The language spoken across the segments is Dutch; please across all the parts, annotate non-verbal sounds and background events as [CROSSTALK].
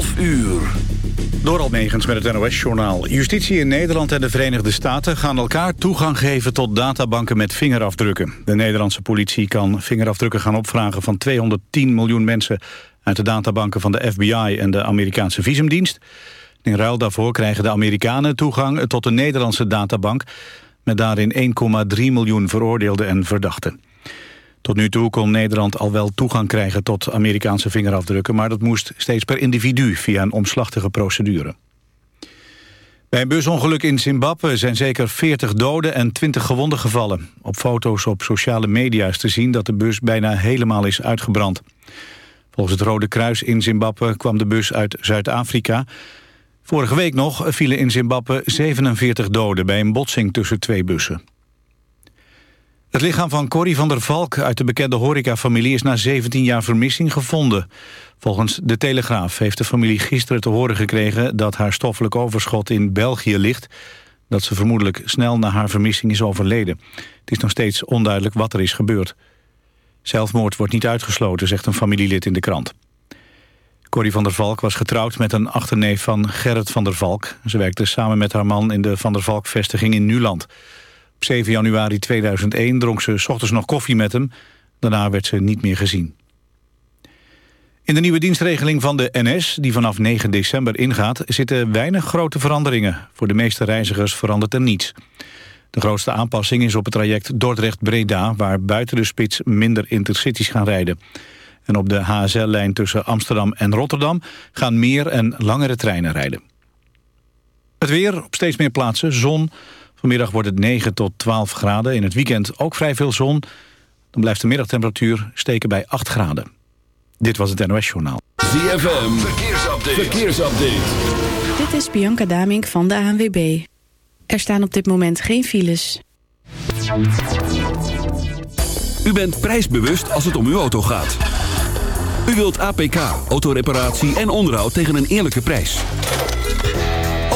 12 uur. Door Almegens met het NOS-journaal. Justitie in Nederland en de Verenigde Staten gaan elkaar toegang geven tot databanken met vingerafdrukken. De Nederlandse politie kan vingerafdrukken gaan opvragen van 210 miljoen mensen uit de databanken van de FBI en de Amerikaanse visumdienst. In ruil daarvoor krijgen de Amerikanen toegang tot de Nederlandse databank met daarin 1,3 miljoen veroordeelden en verdachten. Tot nu toe kon Nederland al wel toegang krijgen tot Amerikaanse vingerafdrukken... maar dat moest steeds per individu via een omslachtige procedure. Bij een busongeluk in Zimbabwe zijn zeker 40 doden en 20 gewonden gevallen. Op foto's op sociale media is te zien dat de bus bijna helemaal is uitgebrand. Volgens het Rode Kruis in Zimbabwe kwam de bus uit Zuid-Afrika. Vorige week nog vielen in Zimbabwe 47 doden bij een botsing tussen twee bussen. Het lichaam van Corrie van der Valk uit de bekende horecafamilie... is na 17 jaar vermissing gevonden. Volgens De Telegraaf heeft de familie gisteren te horen gekregen... dat haar stoffelijk overschot in België ligt... dat ze vermoedelijk snel na haar vermissing is overleden. Het is nog steeds onduidelijk wat er is gebeurd. Zelfmoord wordt niet uitgesloten, zegt een familielid in de krant. Corrie van der Valk was getrouwd met een achterneef van Gerrit van der Valk. Ze werkte samen met haar man in de Van der Valk-vestiging in Nuland... Op 7 januari 2001 dronk ze ochtends nog koffie met hem. Daarna werd ze niet meer gezien. In de nieuwe dienstregeling van de NS, die vanaf 9 december ingaat... zitten weinig grote veranderingen. Voor de meeste reizigers verandert er niets. De grootste aanpassing is op het traject Dordrecht-Breda... waar buiten de spits minder intercities gaan rijden. En op de HSL-lijn tussen Amsterdam en Rotterdam... gaan meer en langere treinen rijden. Het weer op steeds meer plaatsen, zon... Vanmiddag wordt het 9 tot 12 graden. In het weekend ook vrij veel zon. Dan blijft de middagtemperatuur steken bij 8 graden. Dit was het NOS Journaal. ZFM, verkeersupdate. verkeersupdate. Dit is Bianca Damink van de ANWB. Er staan op dit moment geen files. U bent prijsbewust als het om uw auto gaat. U wilt APK, autoreparatie en onderhoud tegen een eerlijke prijs.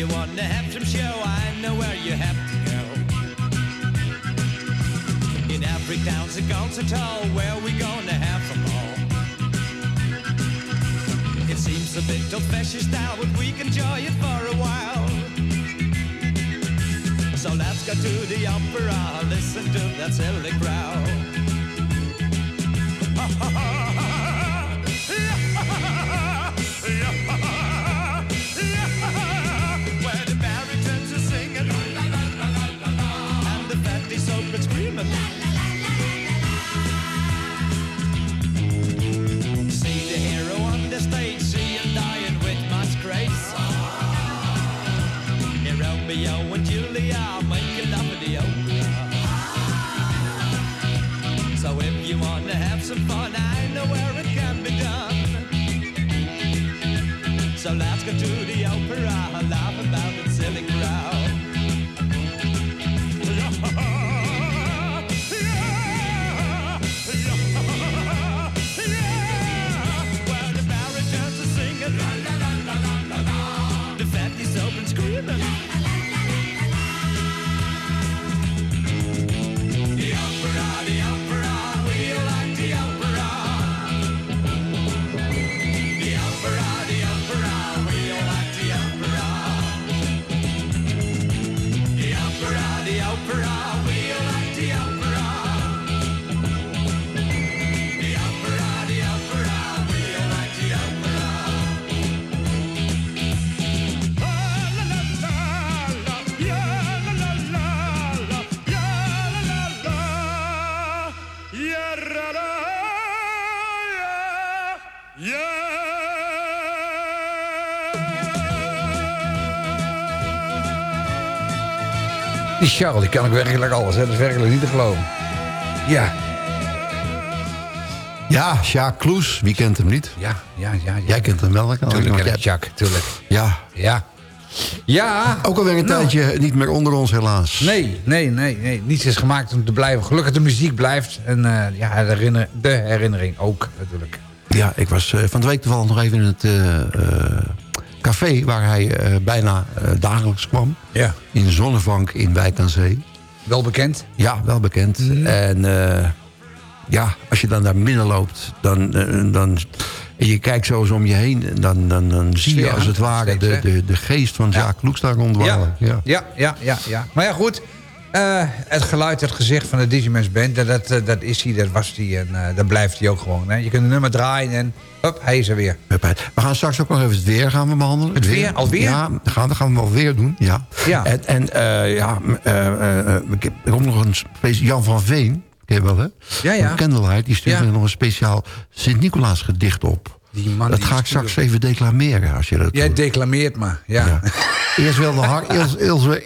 You want to have some show, I know where you have to go. In every town's a concert hall where we gonna have them all. It seems a bit old-fashioned style, but we can enjoy it for a while. So let's go to the opera, listen to that silly crowd. Romeo and Julia making love in the opera. So if you wanna have some fun, I know where it can be done. So let's go to the opera, laugh about the silly crowd. Die Charles, die kan ik werkelijk alles. Hè. Dat is werkelijk niet te geloven. Ja, Ja, Sjaak Kloes, wie kent hem niet? ja, ja, ja. ja. Jij kent hem wel. kan ik Tuurlijk ken ik. Jacques, tuurlijk. Ja, Ja. Ja. ook alweer een Nou. tijdje niet meer onder ons helaas. Nee, nee, nee, nee. Niets is gemaakt om te blijven. Gelukkig de muziek blijft. En eh, ja, de, herinner- de herinnering ook natuurlijk. Ja, ik was eh, van de week toevallig nog even in het eh, eh, café... waar hij bijna dagelijks kwam. Ja. In de Zonnevank in Wijk aan Zee. Wel bekend. Ja, wel bekend. En ja, als je dan daar binnen loopt... Dan, dan, en je kijkt zo eens om je heen... dan, dan, dan zie je als het ware de, de, de geest van Jacques Kloes daar rondwalen. Ja, ja, ja, ja, ja. Maar ja, goed. Eh, het geluid, het gezicht van de Digimens Band, dat, dat, eh, dat is hij, dat was hij en eh, dat blijft hij ook gewoon. Hè. Je kunt een nummer draaien en hop, hij is er weer. We gaan straks ook nog even het weer gaan we behandelen. Het weer? Alweer? Ja, dat gaan, dat gaan we alweer doen. Ja. Ja. En, en eh, ja, ik heb er komt nog een specia- Jan van Veen, ken je wel hè? Ja, ja. Van Candlelight, die stuurde Ja. nog een speciaal Sint-Nicolaas gedicht op. Die man dat die ga ik straks even declameren als je dat Jij doet. declameert maar, ja. Ja. Eerst wilde, Har, [LAUGHS] eerst,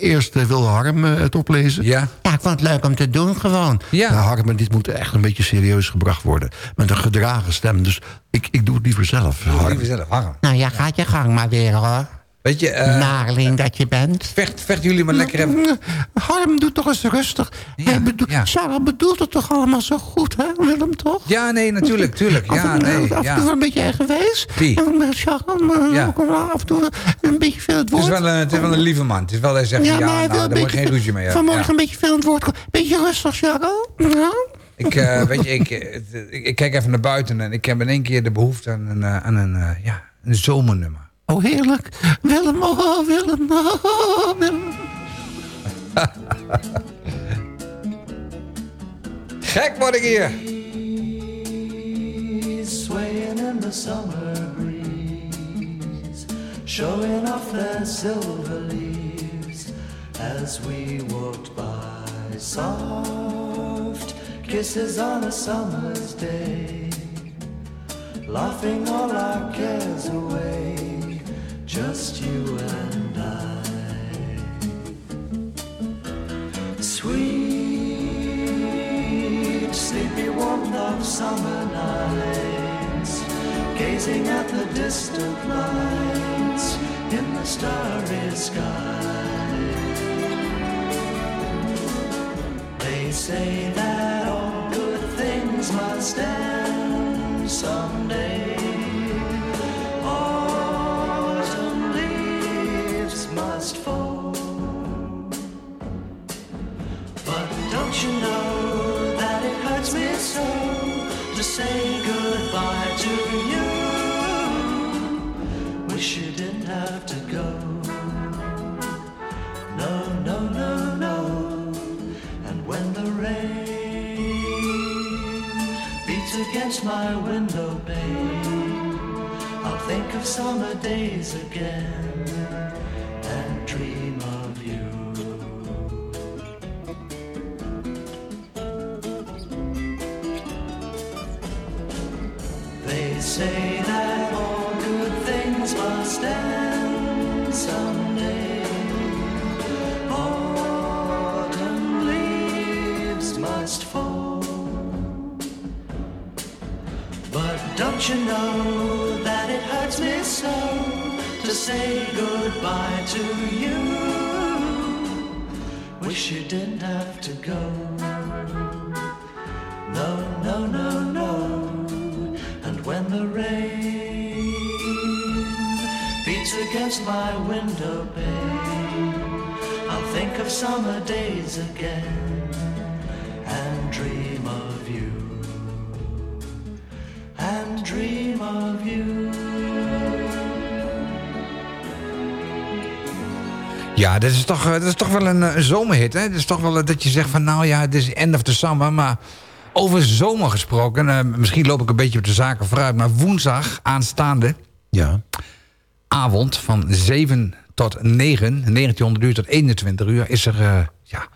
eerst, eh, wilde Harm eh, het oplezen. Ja. Ja, ik vond het leuk om te doen gewoon. Ja. Nou, Harm, dit moet echt een beetje serieus gebracht worden. Met een gedragen stem. Dus ik, ik doe het liever zelf, Harm. Liever zelf, Harm. Nou ja, gaat je gang maar weer hoor. Weet je, eh, Nareling dat je bent. vecht, vecht jullie maar lekker even. Harm, doe toch eens rustig. Ja, Hij bedoel, ja. Sarah bedoelt het toch allemaal zo goed, hè? Willem, toch? Ja, nee, natuurlijk, tuurlijk. Af Ja, en toe- nee, af en ja. toe een beetje eigenwijs. Wie? En met Sarah, Ja. ja. af en toe een beetje veel het Het woord. is, wel een, het is wel een lieve man. Het is wel hij zegt, ja, maar hij nou, wil daar moet je geen ruzie mee hebben. Vanmorgen Ja. een beetje veel het woord. Beetje rustig, Sarah. Ja. Ik, eh, weet je, ik, eh, het- ik, ik kijk even naar buiten en ik heb in één keer de behoefte aan een, eh, aan een, eh, ja, een zomernummer. Oh, heerlijk. Willem, oh, Willem, oh, Willem. Gek word ik hier. swaying in the summer breeze, showing off their silver leaves as we walked by. Soft kisses on a summer's day, laughing all our cares away, just you and I. Sweet, sleepy warmth of summer nights, gazing at the distant lights in the starry sky. They say that all good things must end someday. Say goodbye to you? Wish you didn't have to go. No, no, no, no. And when the rain beats against my window pane, I'll think of summer days again say that all good things must end someday. Autumn leaves must fall. But don't you know that it hurts me so to say goodbye to you? Wish you didn't have to go. My window pane, I'll think of summer days again and dream of you. And dream of you. Ja, dat is toch, eh, dat is toch wel een, eh, een zomerhit, hè? Dat is toch wel eh, dat je zegt van, nou ja, het is end of the summer, maar... Over zomer gesproken, eh, misschien loop ik een beetje op de zaken vooruit... maar woensdag aanstaande Ja. Avond van 7 tot 9, 1900 uur tot 21 uur... is er, eh, ja,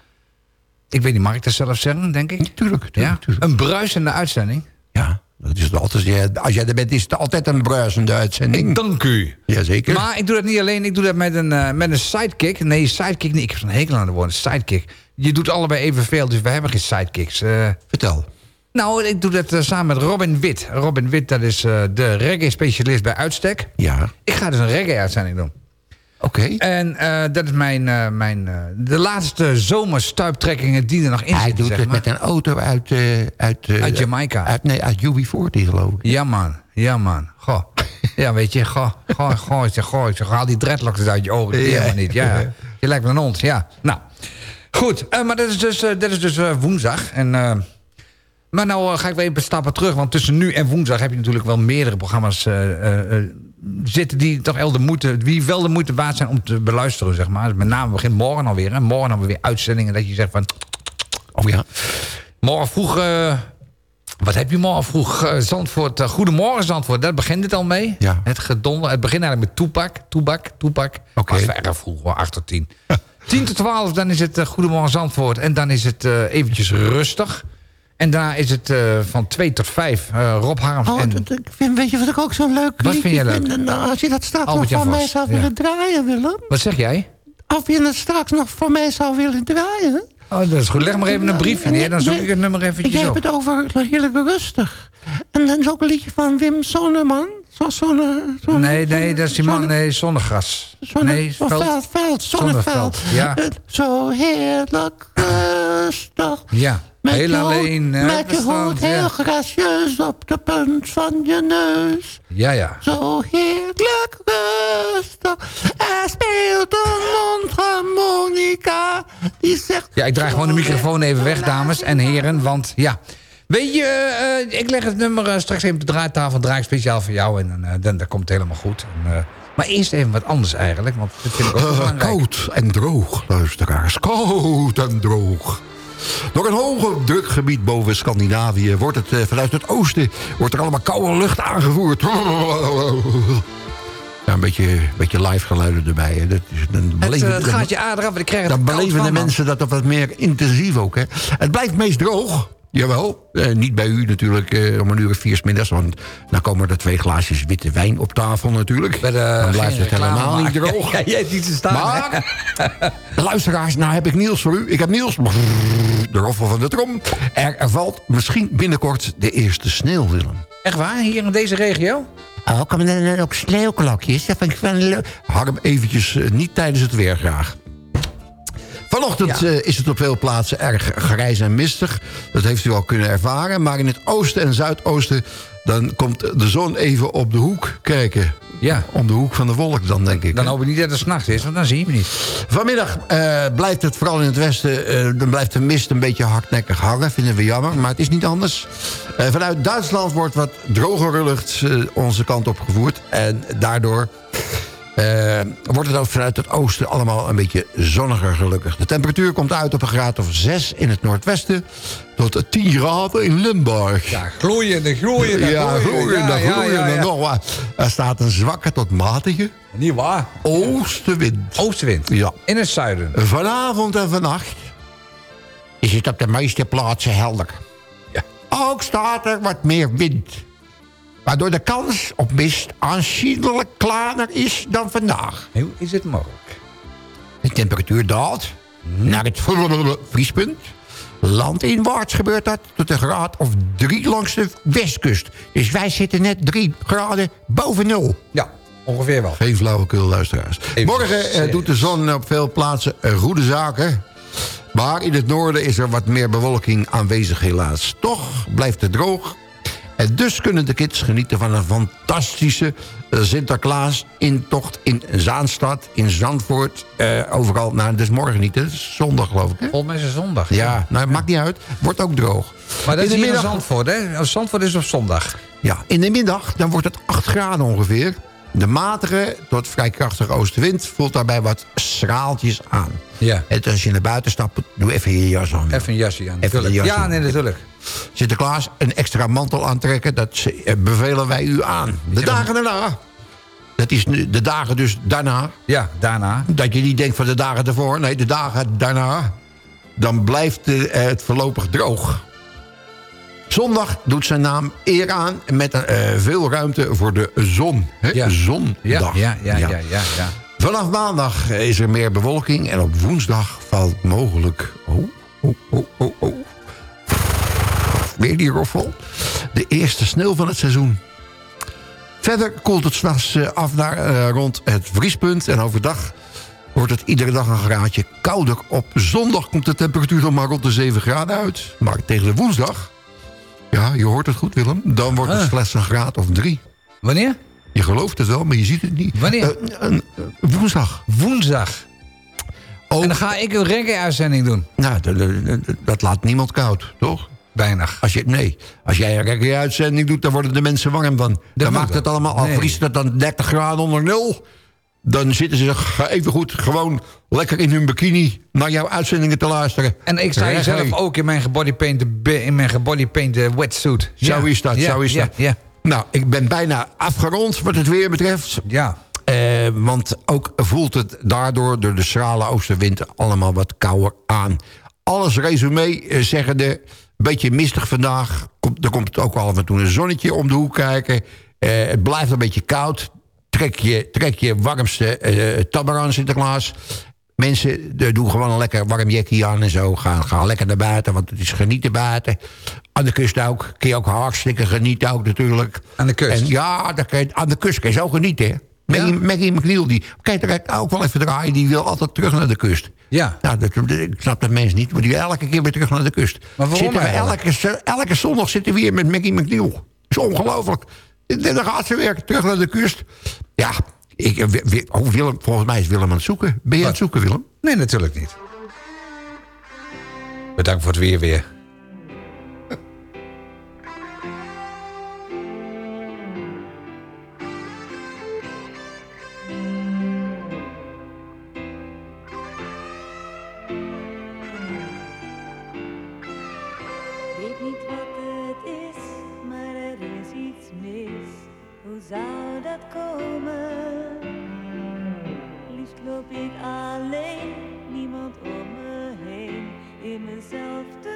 ik weet niet, mag ik dat zelf zeggen, denk ik? Tuurlijk, tuurlijk, Ja, tuurlijk. een bruisende uitzending. Ja, dat is altijd, als jij er bent, is het altijd een bruisende uitzending. Dank u. Jazeker. Maar ik doe dat niet alleen, ik doe dat met een, eh, met een sidekick. Nee, sidekick niet. Ik heb zo'n hekel aan de woorden sidekick. Je doet allebei evenveel, dus we hebben geen sidekicks. Eh, Vertel. Nou, ik doe dat eh, samen met Robin Wit. Robin Wit, dat is eh, de reggae-specialist bij uitstek. Ja, Ik ga dus een reggae-uitzending doen. oké. En eh, dat is mijn, mijn, de laatste zomerstuiptrekkingen die er nog in Hij zitten, doet zeg het maar. met een auto uit... uit, Uit Jamaica. Uit, nee, uit UB40 geloof ik. Ja, man. Ja, man. Goh. [LAUGHS] Ja, weet je, goh, goh, goh, goh, ik zeg, haal die dreadlocks uit je ogen. Dat Ja. helemaal niet, ja. Je lijkt me een hond, ja. Nou, goed. maar dat is dus, dat is dus woensdag. En, maar nou eh, ga ik weer even stappen terug. Want tussen nu en woensdag heb je natuurlijk wel meerdere programma's eh, eh, zitten... die toch wel de moeite, wie wel de moeite waard zijn om te beluisteren, zeg maar. Met name begint morgen alweer. Hè. Morgen hebben we weer uitzendingen dat je zegt van... Oh ja. Morgen vroeg... wat heb je morgen vroeg? eh, Zandvoort, Goedemorgen Zandvoort, daar begint het al mee. Ja. Het gedonder. Het begint eigenlijk met toepak, toebak, toepak. Oké. Was erg vroeg, hoor, 8 tot 10. 10 [LAUGHS] tot 12, dan is het Goedemorgen Zandvoort. En dan is het eventjes rustig. En daarna is het eh, van 2 tot 5 eh, Rob Harms. Oh, en, dat- ik vind, weet je wat ik ook zo leuk Wat vind jij leuk? Nou, als je dat straks Albert nog voor mij zou ja. willen draaien, Willem. wat zeg jij? Of je het straks nog voor mij zou willen draaien. Oh, dat is goed. Leg maar even een briefje neer, dan zoek ik het nummer Ik eventjes heb op. het over heerlijk rustig. En dan is ook een liedje van Wim Sonneman. Zo, zonne, zonne, Nee, nee, dat is die man. Nee, zonnegras. Zonne, Nee, oh, veld. veld, veld, zonneveld. Zonneveld, ja. Eh, Zo heerlijk rustig. Ja, Met heel je hoed- alleen. hè, Met je hoed heel ja. gracieus op de punt van je neus. Ja, ja. Zo heerlijk rustig. Er speelt een mondharmonica. Die zegt... Ja, ik draai gewoon de microfoon even weg, dames en heren. Want ja, weet je, eh, ik leg het nummer eh, straks even op de draaitafel. Draai ik speciaal voor jou en dan, eh, dan, dan komt het helemaal goed. En, eh, maar eerst even wat anders eigenlijk, want dat vind ik ook koud en droog, luisteraars. Koud en droog. Door een hoge drukgebied boven Scandinavië wordt het eh, vanuit het oosten wordt er allemaal koude lucht aangevoerd. [LAUGHS] Ja, een beetje, een beetje live geluiden erbij. Hè. Dat is, dan Het, beleven- eh, het gaat je aardig af en ik krijg het dan beleven de mensen dat op wat meer intensief ook. Hè. Het blijft meest droog. Jawel, eh, niet bij u natuurlijk eh, om een uur of vier 's middags. Want dan komen er twee glaasjes witte wijn op tafel natuurlijk. Bij de- dan blijft het helemaal niet droog. [LAUGHS] Ja, jij hebt iets te staan. Maar, [LAUGHS] luisteraars, nou heb ik Niels voor u. Ik heb Niels. De roffel van de trom. Er valt misschien binnenkort de eerste sneeuw, Willem. Echt waar, hier in deze regio? Oh, komen er dan ook sneeuwklokjes? Dat vind ik wel leuk. Harm eventjes eh, niet tijdens het weer graag. Vanochtend eh, is het op veel plaatsen erg grijs en mistig. Dat heeft u al kunnen ervaren. Maar in het oosten en zuidoosten... dan komt de zon even op de hoek kijken. Ja. Om de hoek van de wolk dan, denk ik. Dan hoop ik niet dat het s'nachts is, want dan zie je me niet. Vanmiddag eh, blijft het vooral in het westen... eh, dan blijft de mist een beetje hardnekkig hangen. Vinden we jammer, maar het is niet anders. Vanuit Duitsland wordt wat drogere lucht onze kant op gevoerd. En daardoor eh, wordt het ook vanuit het oosten allemaal een beetje zonniger gelukkig. De temperatuur komt uit op een graad of 6 in het noordwesten... tot 10 graden in Limburg. Ja, ja, gloeiende ja, ja. nog wat. Er staat een zwakke tot matige Niet waar. oostenwind. Oostenwind. Ja. In het zuiden. Vanavond en vannacht is het op de meeste plaatsen helder. Ja. Ook staat er wat meer wind. Waardoor de kans op mist aanzienlijk kleiner is dan vandaag. Hoe is het mogelijk? De temperatuur daalt naar het vriespunt. Landinwaarts gebeurt dat tot een graad of drie langs de westkust. Dus wij zitten net drie graden boven nul. Ja, ongeveer wel. Geen flauwekul, luisteraars. Even Morgen eh, doet de zon op veel plaatsen goede zaken. Maar in het noorden is er wat meer bewolking aanwezig helaas. Toch blijft het droog. En dus kunnen de kids genieten van een fantastische eh, Sinterklaas-intocht in Zaanstad, in Zandvoort. eh, overal, nou, is morgen niet, dat is zondag geloof ik. Hè? Volgens mij is het zondag. Ja, nou, het maakt niet uit. Wordt ook droog. Maar dat in is de in middag, Zandvoort, hè? Zandvoort is op zondag. ja, in de middag dan wordt het 8 graden ongeveer. De matige tot vrij krachtige oostenwind voelt daarbij wat schraaltjes aan. Ja. En als je naar buiten stapt, doe even je jas aan. Even een jasje aan. Even jasje Ja, aan. nee, natuurlijk. Sinterklaas, een extra mantel aantrekken, dat eh, bevelen wij u aan. De dagen daarna, dat is nu de dagen dus daarna, Ja, daarna. dat je niet denkt van de dagen ervoor, nee, de dagen daarna, dan blijft eh, het voorlopig droog. Zondag doet zijn naam eer aan met eh, veel ruimte voor de zon. Hè? Ja. Zondag. Ja, ja, ja, ja, ja, ja. Vanaf maandag is er meer bewolking en op woensdag valt mogelijk... Oh, oh, oh, oh, oh. Weer die roffel. De eerste sneeuw van het seizoen. Verder koelt het s'nachts eh, af naar eh, rond het vriespunt. En overdag wordt het iedere dag een graadje kouder. Op zondag komt de temperatuur dan maar rond de 7 graden uit. Maar tegen de woensdag... Ja, je hoort het goed Willem. Dan wordt het Ah. slechts een graad of drie. Wanneer? Je gelooft het wel, maar je ziet het niet. Wanneer? Eh, eh, woensdag. Woensdag. Ook- En dan ga ik een reggae-uitzending doen. Nou, dat, laat niemand koud, toch? Weinig. Als je, nee, als jij een reggae-uitzending doet, dan worden de mensen warm van. Dan maakt het allemaal, al Nee. vriest het dan 30 graden onder nul... dan zitten ze even goed gewoon lekker in hun bikini... naar jouw uitzendingen te luisteren. En ik Reggae. zelf ook in mijn gebodypaint, in mijn gebodypaint wetsuit. Zo is dat, zo is ja, dat. Ja, Nou, ik ben bijna afgerond wat het weer betreft. ja. Eh, want ook voelt het daardoor door de schrale oostenwind allemaal wat kouder aan. Alles resume eh, zeggen de beetje mistig vandaag. Komt, er komt ook af en toe een zonnetje om de hoek kijken. Eh, het blijft een beetje koud. Trek je, trek je warmste eh tabber aan Sinterklaas. Mensen eh, doen gewoon een lekker warm jackie aan en zo. Gaan, gaan lekker naar buiten, want het is genieten buiten. Aan de kust ook. Kun je ook hartstikke genieten ook natuurlijk. Aan de kust? En ja, je- aan de kust kun je zo genieten. hè. Maggie, Maggie McNeil, die kijk ook wel even draaien... die wil altijd terug naar de kust. Ja. Nou, dat, ik snap dat mensen niet, maar die wil elke keer weer terug naar de kust. Maar waarom Zitten we elke, elke zondag zitten we hier met Maggie McNeil. Dat is ongelooflijk. En Dan gaat ze weer terug naar de kust. Ja, ik, eh, oh, Willem, volgens mij is Willem aan het zoeken. Ben je aan het zoeken, Willem? Nee, natuurlijk niet. Bedankt voor het weer weer. In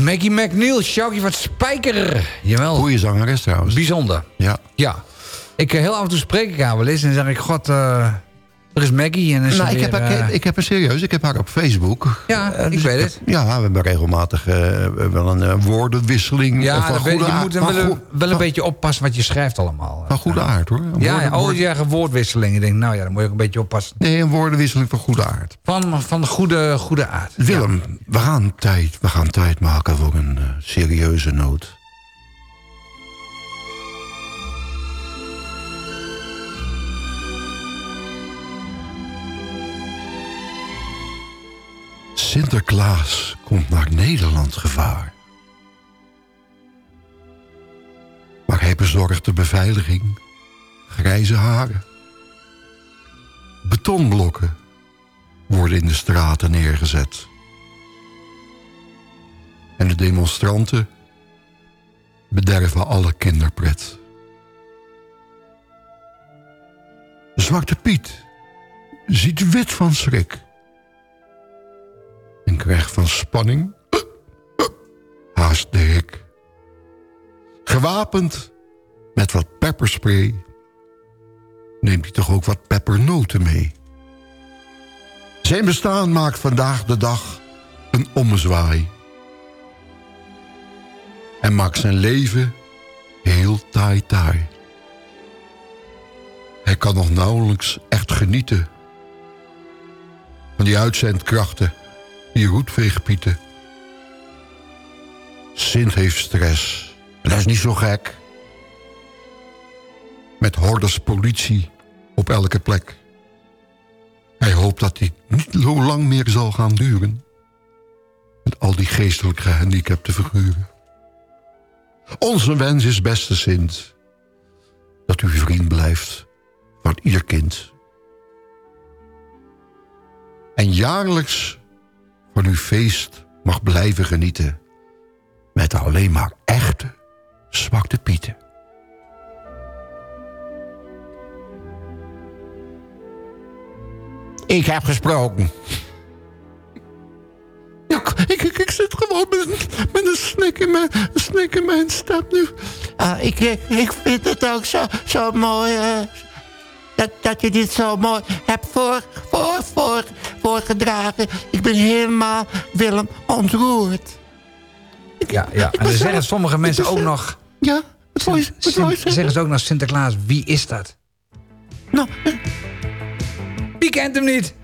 Maggie McNeil, Sjoukie van Spijker. Jawel. Goeie zangeres trouwens. Bijzonder. Ja. Ja. Ik, eh, heel af en toe spreek ik haar wel eens en dan zeg ik... God, eh, er is Maggie. En is Nou, ik, weer, heb haar, eh, ik heb haar serieus, ik heb haar op Facebook. Ja, Eh, ik dus weet het. Ja, we hebben regelmatig eh, wel een eh, woordenwisseling. Ja, van dan weet je, goede je aard. moet wel, wel een van- beetje oppassen wat je schrijft allemaal. Van goede aard, hoor. Een Ja, woorden- ja, oh, woord- ja, woordwisseling. Ik denk, nou ja, dan moet je ook een beetje oppassen. Nee, een woordenwisseling van goede aard. Van, van goede, goede aard. Willem, we, gaan tijd, we gaan tijd maken voor een serieuze noot. Sinterklaas komt naar Nederland gevaar. Maar hij bezorgt de beveiliging, grijze haren. Betonblokken worden in de straten neergezet. En de demonstranten bederven alle kinderpret. Zwarte Piet ziet wit van schrik. En van spanning haast de hik. Gewapend met wat pepperspray neemt hij toch ook wat peppernoten mee. Zijn bestaan maakt vandaag de dag een ommezwaai. En maakt zijn leven heel taai taai. Hij kan nog nauwelijks echt genieten van die uitzendkrachten, die roetveegpieten. Sint heeft stress. En dat is niet zo gek. Met hordes politie op elke plek. Hij hoopt dat die niet zo lang meer zal gaan duren. Met al die geestelijk gehandicapte figuren. Onze wens is, beste Sint, dat u vriend blijft van ieder kind. En jaarlijks van uw feest mag blijven genieten. Met alleen maar echte zwakte pieten. Ik heb gesproken. Ik, ik, ik zit gewoon met, met een snik in mijn, snik in mijn stem nu. Ah, ik, ik, vind het ook zo, zo mooi. eh, dat, dat je dit zo mooi hebt voor, voor, voor, voorgedragen. Ik ben helemaal, Willem, ontroerd. Ja, ja. En dan zeggen sommige mensen ook nog... Ja, wat wil je, zeggen? ze ook nog Sinterklaas, wie is dat? Nou, Wie kent hem niet?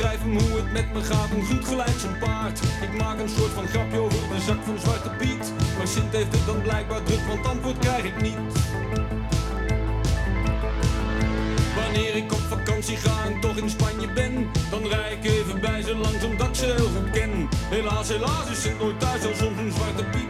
Schrijf hem hoe het met me gaat, een goed gelijk zijn paard. Ik maak een soort van grapje over de zak van Zwarte Piet. Maar Sint heeft het dan blijkbaar druk, want antwoord krijg ik niet. Wanneer ik op vakantie ga en toch in Spanje ben, dan rij ik even bij ze langs omdat ik ze heel goed ken. Helaas, helaas is Sint nooit thuis, al soms een Zwarte Piet.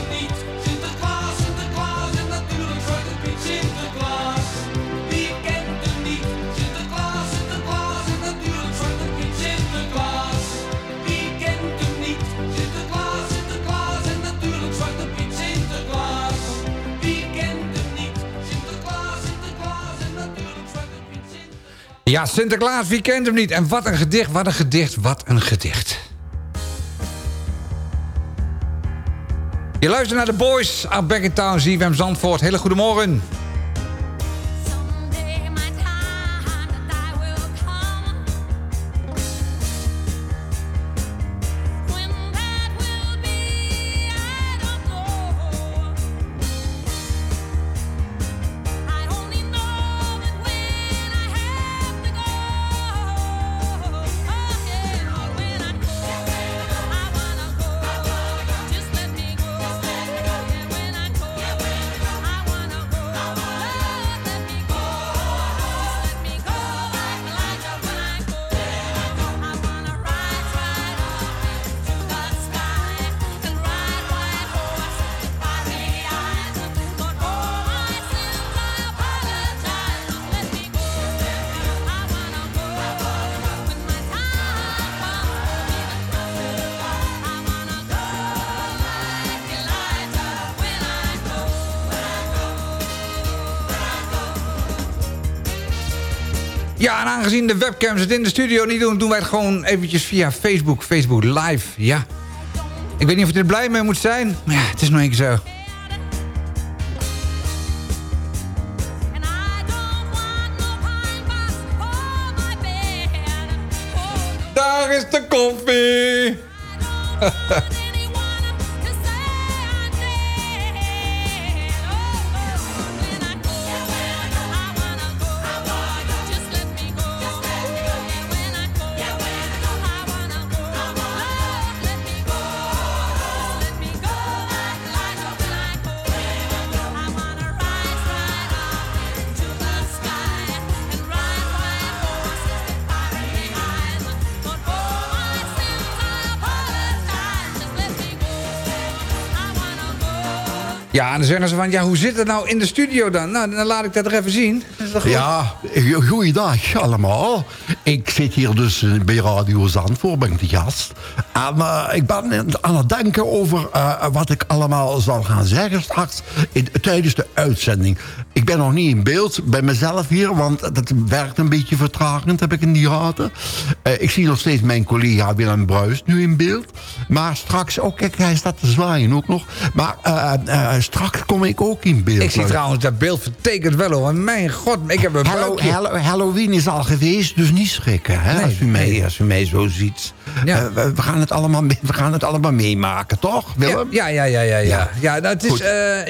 Ja, Sinterklaas, wie kent hem niet? En wat een gedicht, wat een gedicht, wat een gedicht. Je luistert naar de Boys uit Back in Town, Zandvoort. Hele goedemorgen. Ja, en aangezien de webcams het in de studio niet doen... doen wij het gewoon eventjes via Facebook. Facebook Live, ja. Ik weet niet of je er blij mee moet zijn. Maar ja, het is nog één keer zo. Daar is de koffie. [LAUGHS] Ja, en dan zeggen ze van, ja, hoe zit het nou in de studio dan? Nou, dan laat ik dat er even zien. Is goed? Ja, go- goeiedag allemaal. Ik zit hier dus eh, bij Radio Zandvoort, ben ik de gast. En eh, ik ben aan het denken over eh, wat ik allemaal zal gaan zeggen straks in- tijdens de uitzending. Ik ben nog niet in beeld bij mezelf hier, want dat werkt een beetje vertragend, heb ik in die gaten. Eh, ik zie nog steeds mijn collega Willem Bruis nu in beeld. Maar straks, ook kijk, hij staat te zwaaien ook nog. Maar eh, eh, straks kom ik ook in beeld. Ik zie trouwens, dat beeld vertekent wel hoor. Mijn god, ik heb een Hallo, hallo, Halloween is al geweest, dus niet schrikken. Hè, Nee, als, u mij, nee. als u mij zo ziet. Ja. We, gaan het allemaal, we gaan het allemaal meemaken, toch, Willem? Ja, ja, ja, ja. ja. Ja. ja nou, is,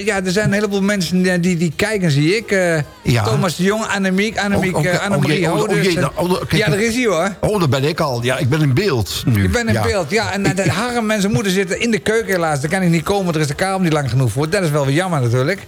ja er zijn een heleboel mensen die, die, die zie ik. Eh, Ja. Thomas de Jong, Annemiek, Annemiek, Oh, oké, eh, Annemarie oh, jee, oh, oh, Houders. jee, nou, oh, kijk, ja, daar is hij hoor. Oh, daar ben ik al. Ja, ik ben in beeld nu. Je bent in Ja. beeld, ja. En de harm en zijn moeder zitten in de keuken helaas. Daar kan ik niet komen, er is de kabel niet lang genoeg voor. Dat is wel weer jammer natuurlijk.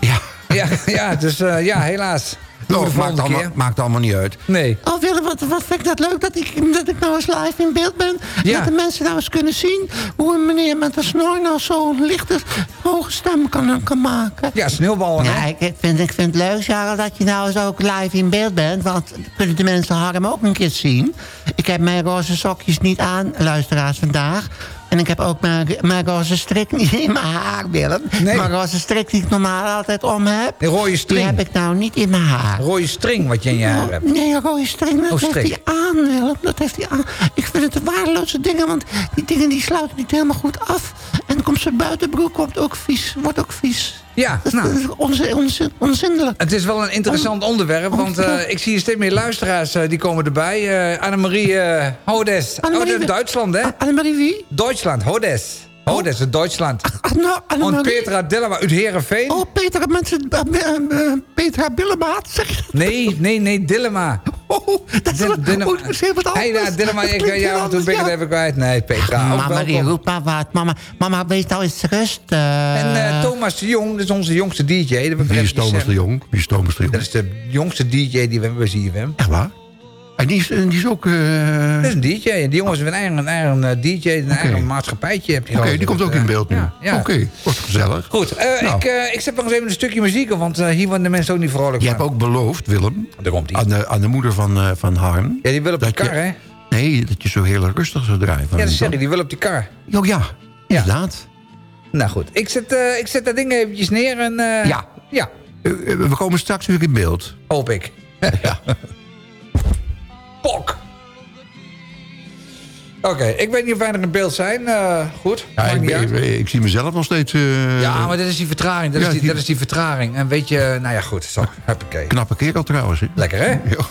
Ja. Ja, ja dus ja, helaas. Nou, de maakt, allemaal, keer. maakt allemaal niet uit. Nee. Oh Willem, wat, wat vind ik dat leuk dat ik, dat ik nou eens live in beeld ben. Ja. Dat de mensen nou eens kunnen zien hoe een meneer met een snor nou zo'n lichte, hoge stem kan, kan maken. Ja, sneeuwballen. Ja, hè? ik, ik vind, ik vind het leuk, Charles, dat je nou eens ook live in beeld bent. Want dan kunnen de mensen Harm ook een keer zien. Ik heb mijn roze sokjes niet aan, luisteraars, vandaag. En ik heb ook mijn, mijn roze strik niet in mijn haar, Willem. Nee. Mijn roze strik die ik normaal altijd om heb. Die rode Die string. heb ik nou niet in mijn haar. Rode string wat je in je haar hebt. Nee, een rode string, dat Oh, heeft string. hij aan, Willem. Dat heeft hij aan. Ik vind het een waardeloze dingen, want die dingen die sluiten niet helemaal goed af. En dan komt zijn buitenbroek komt ook vies, wordt ook vies. Ja, nou. [LAUGHS] onzin, onzin, onzindelijk. Het is wel een interessant onderwerp, want eh, ik zie steeds meer luisteraars eh, die komen erbij. Eh Annemarie Hodes. Oh, Annemarie Duitsland, hè? Ah, Annemarie wie? Duitsland, Hodes. Is in Duitsland. Anna, Anna En Marie. Petra Dillema uit Heerenveen. Oh, Petra, mensen, Petra Billemaat, zeg? Nee, nee, nee, Dillema. Oh, dat is Dillema. oh, heel wat anders. Hey, ja, Dillema, Dat ik, heel want toen ben ik het even kwijt. Nee, Petra, ook Mama, die maar wat. Mama, mama wees nou eens rustig. En eh, Thomas de Jong, dat is onze jongste DJ. Wie is Thomas de. Jong? Wie is Thomas de Jong? Dat is de jongste DJ die we hebben bij ZFM. Echt waar? En die is, en die is ook... eh, Dat is een DJ. Die jongens hebben een eigen, een eigen eh, DJ, een eigen maatschappijtje. hebt Oké, die komt ook in beeld nu. Ja, ja. Oké, wordt gezellig. Goed, eh, Nou. ik, eh, ik zet nog eens even een stukje muziek op, want eh, hier worden de mensen ook niet vrolijk Je hebt ook beloofd, Willem, Daar komt aan de, aan de moeder van, eh, van Harm... Ja, die wil op je- kar, hè? Nee, dat je zo heel rustig zou draaien. Ja, dat zeg ik, die wil op die kar. Oh ja, inderdaad. Nou goed, ik zet, eh, ik zet dat ding eventjes neer en... eh, Ja. Ja, Eh, eh, we komen straks weer in beeld. hoop ik. [LAUGHS] Ja. Pok! Oké, ik weet niet of wij er in beeld zijn. eh, goed, Ja, ik, zie mezelf nog steeds... eh, Ja, maar dat is die vertraging. Dat, Ja, is, die, die- dat is die vertraging. En weet je, nou ja, goed, zo, huppakee. Knappe kerel trouwens. Lekker, hè? [LAUGHS] Ja.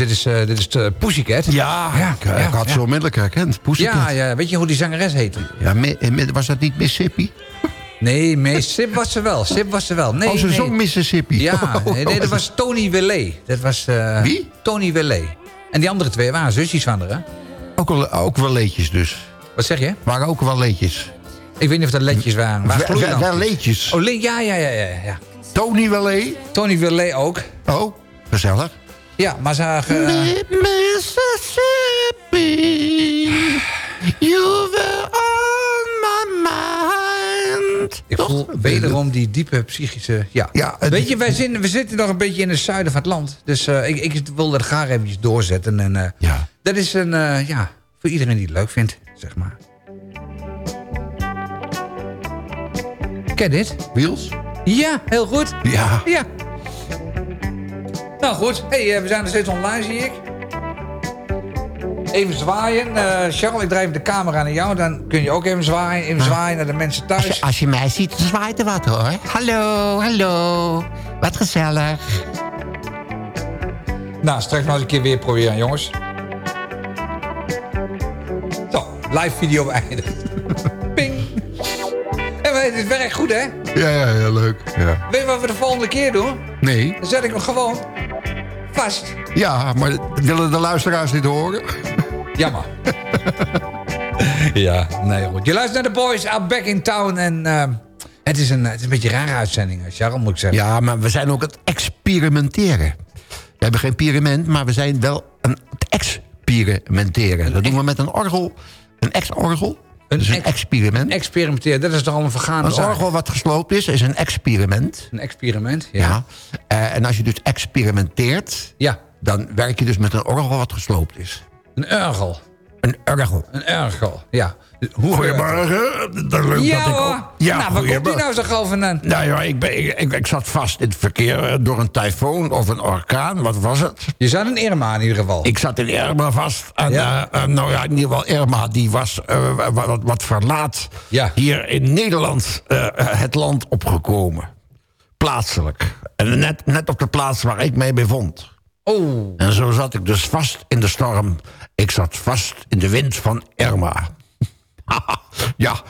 Dit is, eh dit is de Pussycat. Ja, ik, ik had ja. ze onmiddellijk herkend. Pussycat. Ja, ja, weet je hoe die zangeres heet? Ja, eh, was dat niet Mississippi? Nee, Sip was ze wel. Sip was ze wel. Nee, oh, ze nee. zong Mississippi. Ja, [LAUGHS] nee, nee, dat was Tony Willet. Dat was... eh, Wie? Tony Willet. En die andere twee waren zusjes van haar, hè? Ook wel, ook wel leedjes dus. Wat zeg je? Waren ook wel leedjes. Ik weet niet of dat letjes waren. Waar Wel- gloeien wel- leedjes. Oh, le- ja, ja, ja, ja, ja. Tony Wellee. Tony Willet ook. Oh, gezellig. Ja, maar ze... eh, Mississippi, you were on my mind. Ik voel wederom die diepe psychische... Ja, Ja, Weet je, wij zitten, we zitten nog een beetje in het zuiden van het land. Dus eh, ik, ik wil dat graag eventjes doorzetten. En eh, Ja. dat is een, eh, ja, voor iedereen die het leuk vindt, zeg maar. Ken dit? Wiels? Ja, heel goed. Ja. Ja. Nou goed, hey, eh, we zijn nog steeds online, zie ik. Even zwaaien. Eh Charles, ik draai even de camera naar jou. Dan kun je ook even zwaaien. Even zwaaien naar de mensen Als thuis. je, als je mij ziet, zwaait er wat hoor. Hallo, hallo. Wat gezellig. Nou, straks nog eens een keer weer proberen, jongens. Zo, live video beëindigd. [LAUGHS] [LAUGHS] En dit werkt goed, hè? Ja, ja, ja, leuk. Ja. Weet je wat we de volgende keer doen? Nee. Dan zet ik hem gewoon vast. Ja, maar willen de luisteraars dit horen? Jammer. [LAUGHS] ja, nee, goed. Je luistert naar de Boys are back in town. En eh, het, is een, het is een beetje een rare uitzending, Charles, moet ik zeggen. Ja, maar we zijn ook aan het experimenteren. We hebben geen pyramid, maar we zijn wel aan het experimenteren. Dat doen we met een orgel, een ex-orgel. Een een ex- experiment. Experimenteer, dat is toch al een vergaande Een orgel wat gesloopt is, is een experiment. Een experiment, ja. Ja. Eh, en als je dus experimenteert, Ja, dan werk je dus met een orgel wat gesloopt is. een orgel. Een ergel. Een ergel, ja. Hoe Goedemorgen. Dat leuk Ja, dat ik hoor. ook... Ja, nou, waar komt die goedemorgen. nou zo gauw vandaan? Nou ja, ik, ben, ik, ik, ik zat vast in het verkeer eh, door een tyfoon of een orkaan. Wat was het? Je zat in Irma in ieder geval. Ik zat in Irma vast. En Ja. eh, eh, nou ja, in ieder geval Irma die was eh, wat, verlaat Ja. hier in Nederland eh, het land opgekomen. Plaatselijk. En net, net op de plaats waar ik mij bevond. Oh, En zo zat ik dus vast in de storm. Ik zat vast in de wind van Irma. [LAUGHS] ja,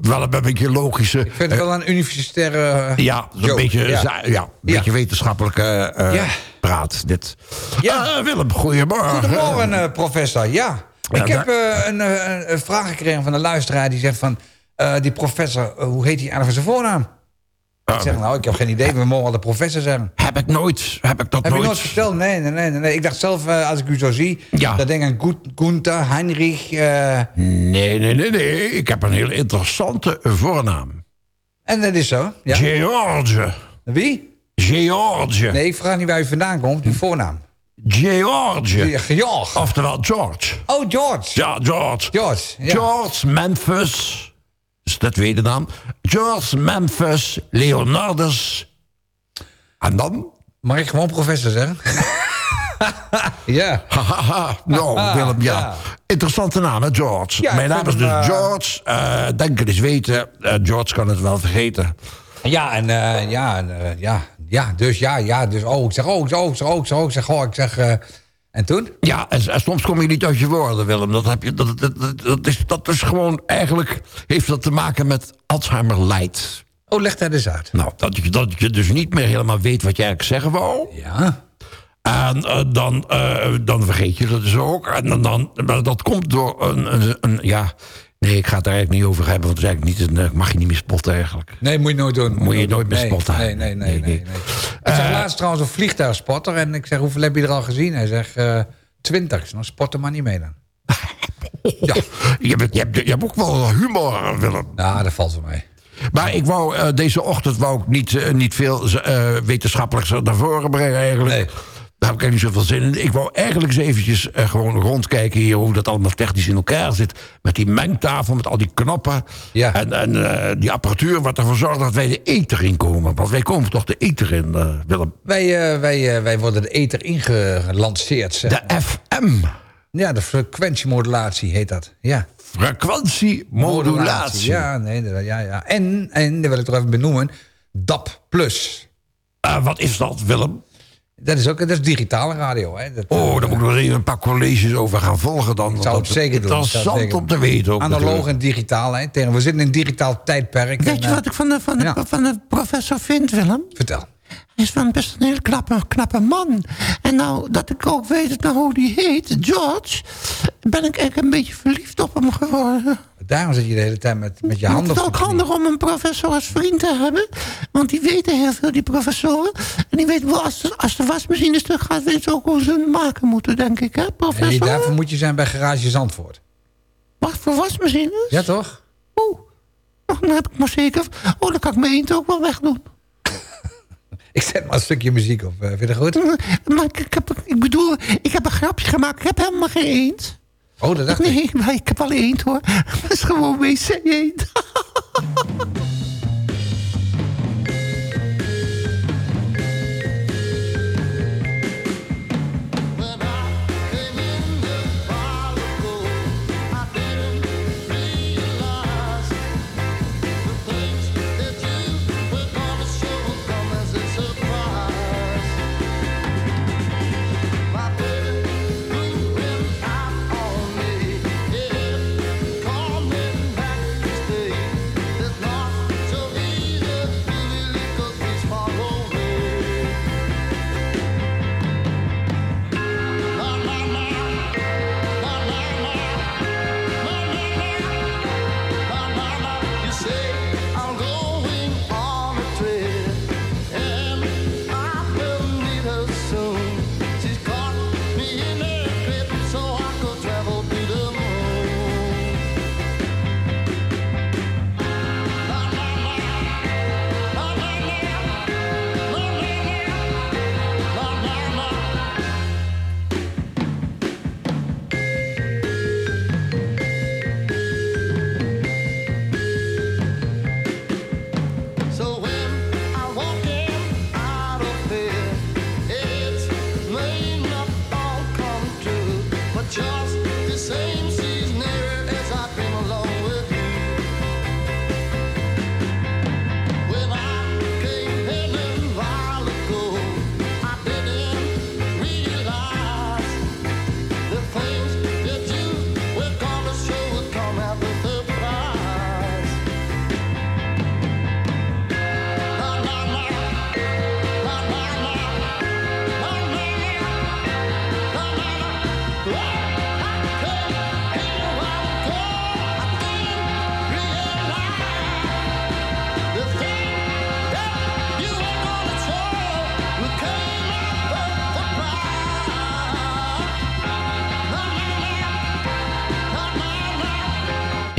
wel een beetje logische... ik vind het wel een universitaire... eh, Ja, joke. beetje, Ja. een beetje wetenschappelijke eh, Ja. praat, dit. Ja. Eh, Willem, goedemorgen. Goedemorgen, eh, professor. Ja, ik heb eh, een, eh, een, vraag gekregen van een luisteraar die zegt van... eh, die professor, eh, hoe heet hij eigenlijk van zijn voornaam? Ik zeg, nou, ik heb geen idee, we mogen wel de professor zeggen. Heb ik nooit, heb ik dat Heb je nooit... nooit verteld? Nee, nee, nee, nee. Ik dacht zelf, eh, als ik u zo zie, Ja. dan denk ik aan Gu- Gunther, Heinrich... eh, Nee, nee, nee, nee. Ik heb een heel interessante voornaam. en dat is zo, ja. George. Wie? George. Nee, ik vraag niet waar u vandaan komt, uw voornaam. George. George. Oftewel George. Oh, George. Ja, George. George, ja. George Memphis. Dus dat tweede naam. George Memphis Leonardus. En dan? Mag ik gewoon professor zeggen? [LAUGHS] ja. Nou, Willem, ja. ja. Interessante naam, hè, George. Ja, Mijn naam is dus eh, George. Eh, denken is weten. Eh, George kan het wel vergeten. Ja, en eh, ja, en, eh, ja, ja, dus ja, ja, dus oh, ik zeg, oh, ik zeg, oh, ik zeg, oh, ik zeg, oh, ik zeg, en toen? Ja, en, en soms kom je niet uit je woorden, Willem. Dat, heb je, dat, dat, dat, is, dat is gewoon eigenlijk... heeft dat te maken met Alzheimer lijdt. Oh, leg dat eens uit. Nou, dat je, dat je dus niet meer helemaal weet wat je eigenlijk zeggen wou. Ja. En eh, dan, eh, dan vergeet je dat dus ook. En dan, dan, dat komt door een, een, een- Ja, nee, ik ga het er eigenlijk niet over hebben. Want het is eigenlijk niet een, eh, mag je niet meer spotten eigenlijk. Nee, moet je nooit doen. Moet je nooit meer spotten. Nee, nee, nee, nee. Nee, nee, nee. Ik zag Eh, laatst trouwens een vliegtuigspotter en ik zeg, hoeveel heb je er al gezien? Hij zegt, eh 20. Nou, spot er maar niet mee dan. [LAUGHS] Ja, je, hebt, je, hebt, je hebt ook wel humor, Willem. Nou, dat valt voor mij. Maar ik wou, deze ochtend wou ik niet, niet veel eh, wetenschappelijks naar voren brengen eigenlijk. Nee. Daar heb ik niet zoveel zin in. Ik wou eigenlijk eens eventjes eh, gewoon rondkijken hier... hoe dat allemaal technisch in elkaar zit. Met die mengtafel, met al die knoppen. Ja. En, en eh, die apparatuur wat ervoor zorgt dat wij de ether in komen. Want wij komen toch de ether in, eh, Willem. Wij, wij, wij worden de ether ingelanceerd. Zeg. De FM. Ja, de frequentiemodulatie heet dat. Ja. Frequentiemodulatie. Ja, nee, ja, ja. En, en, dat wil ik toch even benoemen, DAP+. Wat is dat, Willem? Dat is ook dat is digitale radio. Hè. Dat, Oh, daar moet ik nog even een paar colleges over gaan volgen dan. Ik zou het dat zeker doen. Interessant om te weten ook. Analoog en digitaal. Hè. Tegen, we zitten in een digitaal tijdperk. Weet en, je eh, wat ik van de, van de, ja. van de professor vind, Willem? Vertel. Hij is wel best een hele knappe, knappe man. En nou, dat ik ook weet nou, hoe die heet, George... ben ik eigenlijk een beetje verliefd op hem geworden. Daarom zit je de hele tijd met, met je handen het is ook handig om een professor als vriend te hebben. Want die weten heel veel, die professoren. En die weten wel, als de, als de wasmachine stuk gaat... weten ze ook hoe ze het maken moeten, denk ik, hè, professor? daarvoor moet je zijn bij Garage Zandvoort. Wat voor wasmachines? Ja, toch? Oeh, oh, dan heb ik maar zeker... Oh, dan kan ik mijn eend ook wel wegdoen. [LAUGHS] Ik zet maar een stukje muziek op. eh, vind je dat goed? [LAUGHS] Maar ik, heb, ik bedoel, ik heb een grapje gemaakt. Ik heb helemaal geen eend. Oh, dat dacht ik. Nee, maar ik heb wel eend hoor. Dat is gewoon wc-eend. [LAUGHS]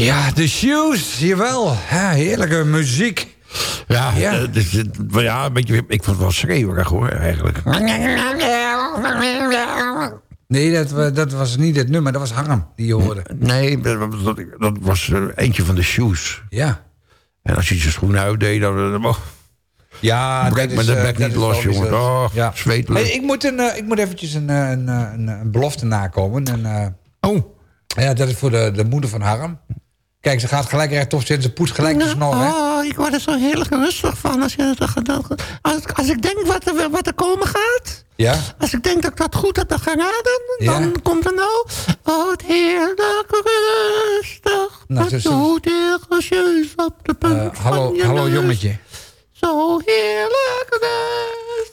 Ja, de shoes, jawel. Ja, heerlijke muziek. Ja, Ja. eh, dus, maar ja, een beetje, ik vond het wel schreeuwerig hoor, eigenlijk. Nee, dat, dat was niet het nummer, dat was Harm die je hoorde. Nee, dat, dat- dat was eh, eentje van de shoes. Ja. En als je je schoenen uitdeed, dan... dan oh, Ja, breek dat me is, de eh, bek niet los, logisch, jongen. dat is- Oh, ja. Hey, ik, moet een, eh, ik moet eventjes een, eh, een, eh, een, een belofte nakomen. En, eh, Oh, ja, dat is voor de, de moeder van Harm. Kijk, ze gaat gelijk rechtop zitten, ze poetst gelijk de snor, hè? Oh, ik word er zo heel rustig van als, je als, ik- als ik denk wat er, wat er komen gaat. Ja? Als ik denk dat ik dat goed heb geraden, dan Ja. komt er nou... Oh, het heerlijk rustig. Nou, ze- doet op de punt Eh, van hallo, je hallo neus. jongetje. Zo heerlijk rustig.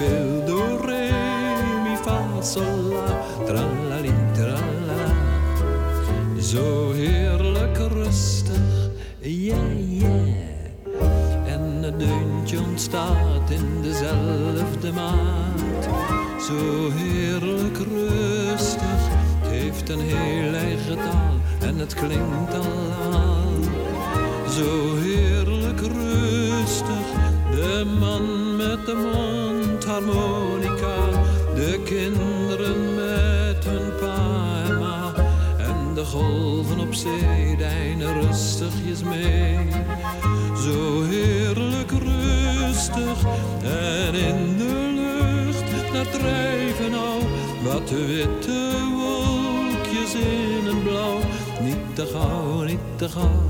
Speelt door re, mi, fa, sol, la, tralali, tralala. Zo heerlijk rustig, yeah, yeah. En het deuntje ontstaat in dezelfde maat. Zo heerlijk rustig, het heeft een heel eigen taal en het klinkt allemaal. Zo heerlijk rustig, de man met de de kinderen met hun pa en ma. En de golven op zee deinen rustigjes mee. Zo heerlijk rustig en in de lucht, daar drijven nou wat witte wolkjes in het blauw. Niet te gauw, niet te gauw,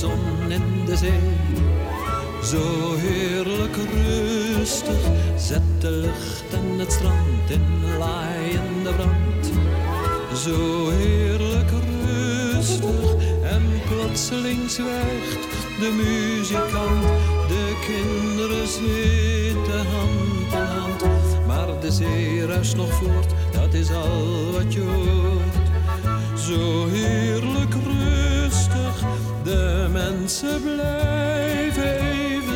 zon in de zee. Zo heerlijk rustig, zet de lucht en het strand in laaiende brand. Zo heerlijk rustig en plotseling zwijgt de muzikant. De kinderen zitten hand in hand, maar de zee ruist nog voort, dat is al wat je.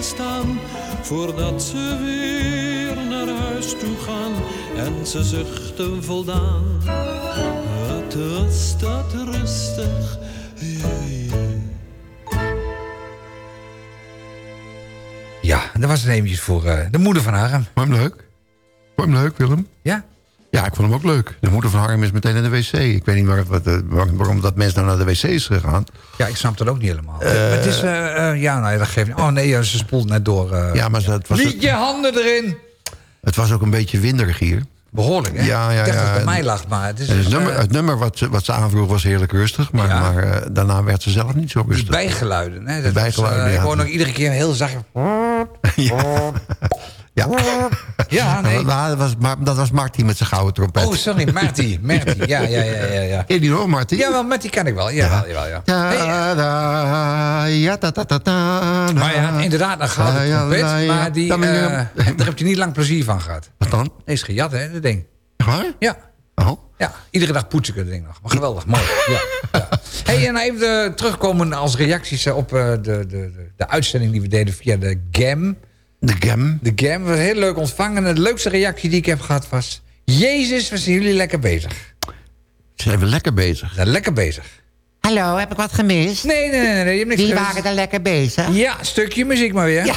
Staan, voordat ze weer naar huis toe gaan en ze zuchten voldaan. Het was dat rustig, ja, dat was het eventjes voor eh, de moeder van vond hem leuk? Vond hem leuk, Willem? Ja? Ja, ik vond hem ook leuk. De moeder van Harm is meteen in de wc. Ik weet niet waar, wat, eh, waar- waarom dat mens nou naar de wc is gegaan. Ja, ik snap dat ook niet helemaal. Maar het is, eh, eh, ja, nou ja, dat geeft niet. Oh nee, ja, ze spoelt net door. eh. Ja, maar het was, Niet je handen erin! het was ook een beetje winderig hier. Behoorlijk, hè? Ja, ja, ik dacht dat ja. bij mij lag, maar het is... Het dus, nummer, eh, het nummer wat, ze- wat ze aanvroeg was heerlijk rustig. Maar, Ja. maar eh, daarna werd ze zelf niet zo die rustig. bijgeluiden, hè? Dat bijgeluiden, was, eh, ja. Nog iedere keer heel zacht... [LAUGHS] Ja. [LAUGHS] Ja. Ja, [LAUGHS] nee. Maar dat, was, maar dat was Marty met zijn gouden trompet. Oh, sorry, Marty. Marty, ja, ja, ja, ja. ja. Ken je die nog, Marty? Ja, wel, Marty ken ik wel. Ja, ja. Ja, Hey, ja, ta, maar ja, inderdaad, een gouden Ja, ja, trompet. ja, ja. Maar die, je- eh, daar heb je niet lang plezier van gehad. Wat dan? Nee, is gejat, hè, dat ding. Waar? Ja. Oh. Ja, iedere dag poets ik het ding nog. Maar geweldig, mooi. Ja, ja. Hey, en even eh, terugkomen als reacties eh, op eh, de, de, de, de uitzending die we deden via de GAM. De Gam. De GAM was heel leuk ontvangen. En de leukste reactie die ik heb gehad was... Jezus, wat zijn jullie lekker bezig. Zijn we lekker bezig? Zijn lekker bezig. Hallo, heb ik wat gemist? Nee, nee, nee, nee je hebt niks Wie gemist. waren er lekker bezig? Ja, stukje muziek maar weer. Ja.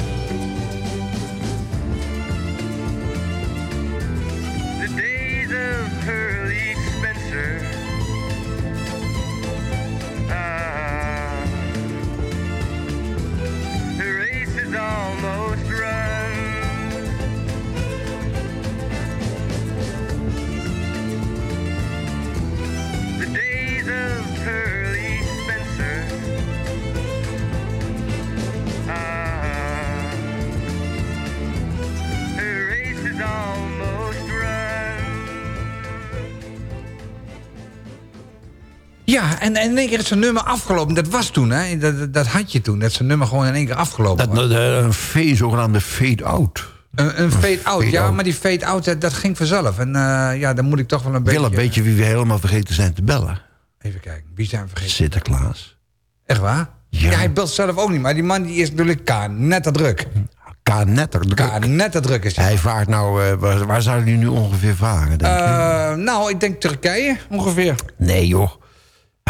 En, en in één keer is zijn nummer afgelopen. Dat was toen, hè? Dat, dat, had je toen. Dat zijn nummer gewoon in één keer afgelopen Dat, eh, een fade, zogenaamde fade-out. Een, een fade-out, ja, maar die fade-out, dat, dat ging vanzelf. En eh, ja, dan moet ik toch wel een beetje... Willem, weet je wie we helemaal vergeten zijn te bellen? Even kijken, wie zijn we vergeten? Sinterklaas. Echt waar? Ja. hij belt zelf ook niet, maar die man die is natuurlijk K, net te druk. K netter druk. K, net te druk is hij. Hij vaart nou, eh, waar, waar zou hij nu ongeveer varen? Denk? Eh, nou, ik denk Turkije ongeveer. Nee joh.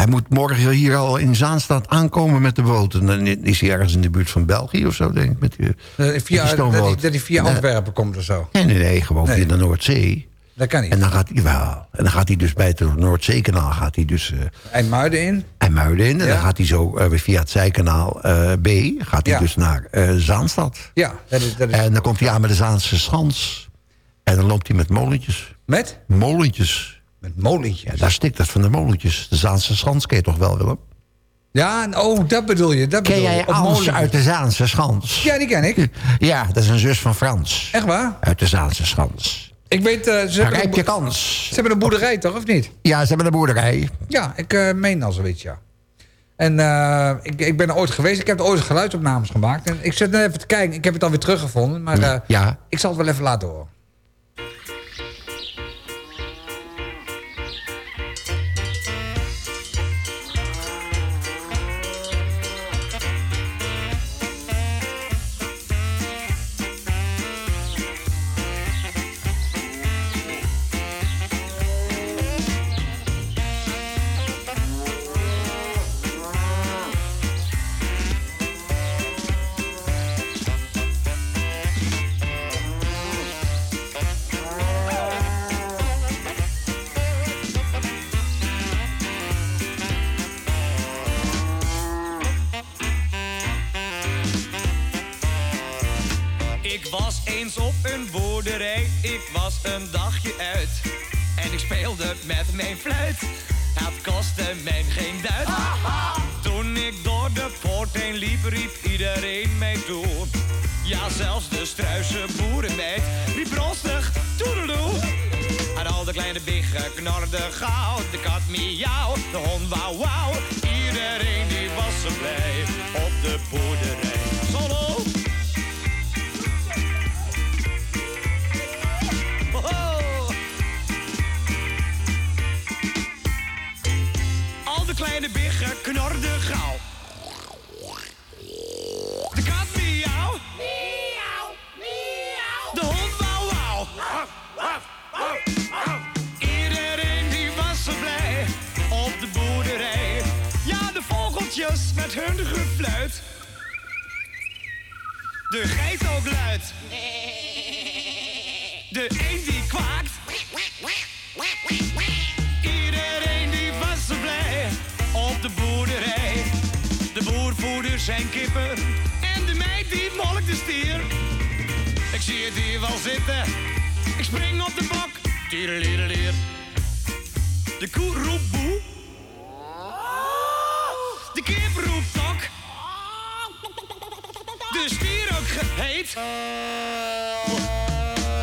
Hij moet morgen hier al in Zaanstad aankomen met de boot. En dan is hij ergens in de buurt van België of zo, denk ik. Met die, met die Eh, via, dat, hij, dat hij via. Antwerpen komt of zo. Nee, nee, nee, gewoon Nee. via de Noordzee. Dat kan niet. En dan gaat hij wel. En dan gaat hij dus bij het Noordzeekanaal gaat hij dus uh, IJmuiden in. IJmuiden in. En Ja. dan gaat hij zo eh, via het zijkanaal eh, B gaat hij Ja. dus naar eh, Zaanstad. Ja, dat is... Dat is En dan komt hij aan met de Zaanse schans. En dan loopt hij met molentjes. Met? Molentjes. Met molentjes. Ja, daar stikt het van de molentjes. De Zaanse schans ken je toch wel, Willem? Ja, oh, dat bedoel je. Dat Ken bedoel jij Ans uit de Zaanse schans? Ja, die ken ik. Ja, dat is een zus van Frans. Echt waar? Uit de Zaanse schans. Ik weet, eh, ze, hebben een, je kans. ze hebben een boerderij toch, of niet? Ja, ze hebben een boerderij. Ja, ik eh, meen al zoiets, ja. En eh, ik, ik ben er ooit geweest. Ik heb er ooit geluidsopnames gemaakt. En ik zit net even te kijken. Ik heb het alweer teruggevonden. Maar Ja. ik zal het wel even laten horen. De kleine biggen knarden gauw, de kat miauw, de hond wauw wauw. Iedereen die was zo blij op de De koe roept boe. De kip roept tok. De stier ook geheet.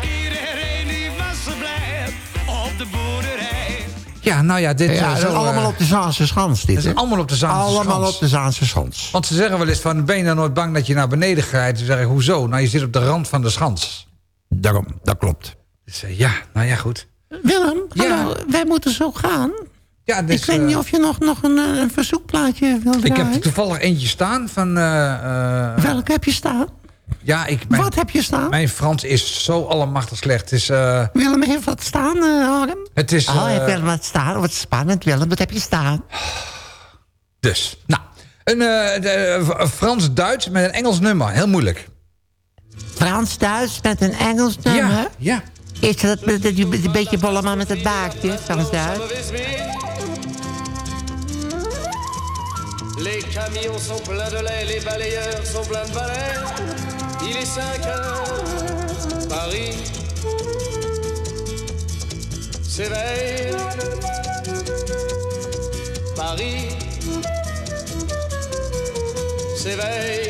Iedereen die was zo blij op de boerderij. Ja, nou ja, dit Ja, eh, zo, is allemaal op de Zaanse Schans, dit, is allemaal op de Zaanse Allemaal Schans. op de Zaanse Schans. Want ze zeggen wel eens van, ben je nou nooit bang dat je naar beneden glijdt? Ze zeggen, hoezo? Nou, je zit op de rand van de schans. Daarom, dat klopt. Dus, ja, nou ja, goed. Willem, hallo, wij moeten zo gaan. Ja, dus, ik weet eh, niet of je nog, nog een, eh, een verzoekplaatje wil Ik heb draaien. er toevallig eentje staan van... eh, eh, Welke heb je staan? ja, ik, mijn, Wat heb je staan? Mijn Frans is zo allemachtig slecht. Het is... eh, Willem heeft wat staan, eh Harm. het is Oh, heeft eh, wel wat staan. Wat spannend, Willem. Wat heb je staan? dus, nou... Een eh, eh, Frans-Duits met een Engels nummer. Heel moeilijk. Frans-Duits met een Engels nummer? Ja, ja. Is dat, dat, dat, die beetje bolle man met het baardje, Frans-Duits? Les camions sont pleins de lait, les balayeurs sont pleins de balais. Il est 5 heures, Paris s'éveille. Paris s'éveille.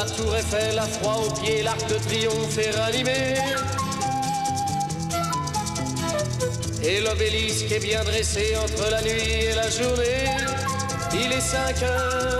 La tour Eiffel a froid aux pieds, l'arc de triomphe est ranimé. Et l'obélisque est bien dressé entre la nuit et la journée. Il est 5 heures,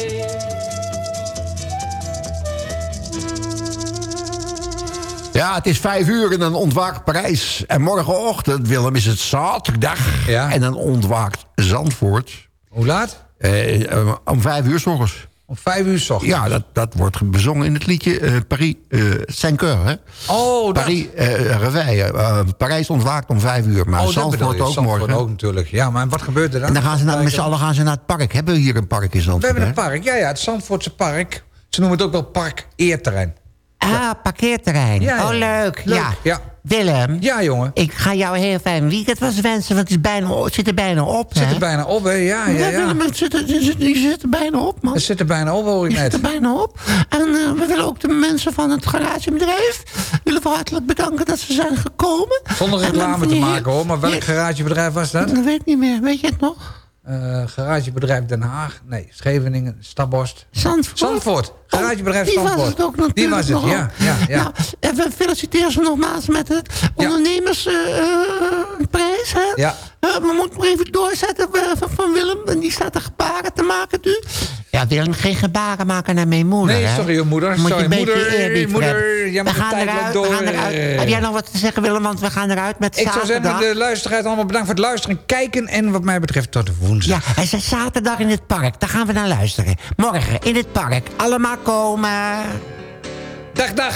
Ja, het is vijf uur en dan ontwaakt Parijs. En morgenochtend, Willem, is het zaterdag. En dan ontwaakt Zandvoort. Hoe laat? Eh, eh, om vijf uur s ochtends. Om vijf uur s ochtends? Ja, dat, dat wordt bezongen in het liedje eh, Paris eh Saint-Cœur. hè? Oh, Paris eh Reveille. Parijs ontwaakt om vijf uur. Maar oh, dat Zandvoort ook Zandvoort morgen. ook natuurlijk. Ja, maar wat gebeurt er dan? En dan gaan ze naar, met z'n allen gaan ze naar het park. Hebben we hier een park in We Zandvoort? hebben een hè? park, ja, ja, het Zandvoortse park. Ze noemen het ook wel Park Eerterrein. Ah, parkeerterrein. Ja. Oh, leuk. Leuk, Ja. ja. Willem. Ja, jongen. Ik ga jou een heel fijn weekend was wensen, want het, is bijna, het zit er bijna op. Zit hè? er bijna op, hè? Ja, ja, ja. Het zit, er- het zit, die zit er bijna op, man. Het zit er bijna op, hoor ik Het zit er net. bijna op. En eh, we willen ook de mensen van het garagebedrijf... willen we hartelijk bedanken dat ze zijn gekomen. Zonder reclame te maken, hoor. Maar welk garagebedrijf was dat? Dat weet ik niet meer. Weet je het nog? Eh, garagebedrijf Den Haag. Nee, Scheveningen, Stabborst. Zandvoort. Zandvoort. Garagebedrijf Die was Zandvoort. het ook natuurlijk Die was het, nog. ja. ja, ja. Nou, en we feliciteren ze nogmaals met het ondernemersprijs. Ja. Eh, we moeten nog even doorzetten eh, van, van Willem. En die staat er gebaren te maken nu. Ja, Willem, geen gebaren maken naar mijn moeder. Nee, sorry, je moeder. Moet je Sorry, beetje moeder, eerbied moeder, jij we de gaan tijd eruit, loopt we gaan door. eruit. Heb jij nog wat te zeggen, Willem? Want we gaan eruit met Ik zou zeggen, de luisteraars allemaal bedankt voor het luisteren, kijken... en wat mij betreft tot woensdag. Ja, is zaterdag in het park. Daar gaan we naar luisteren. Morgen in het park. Allemaal komen. Dag, dag.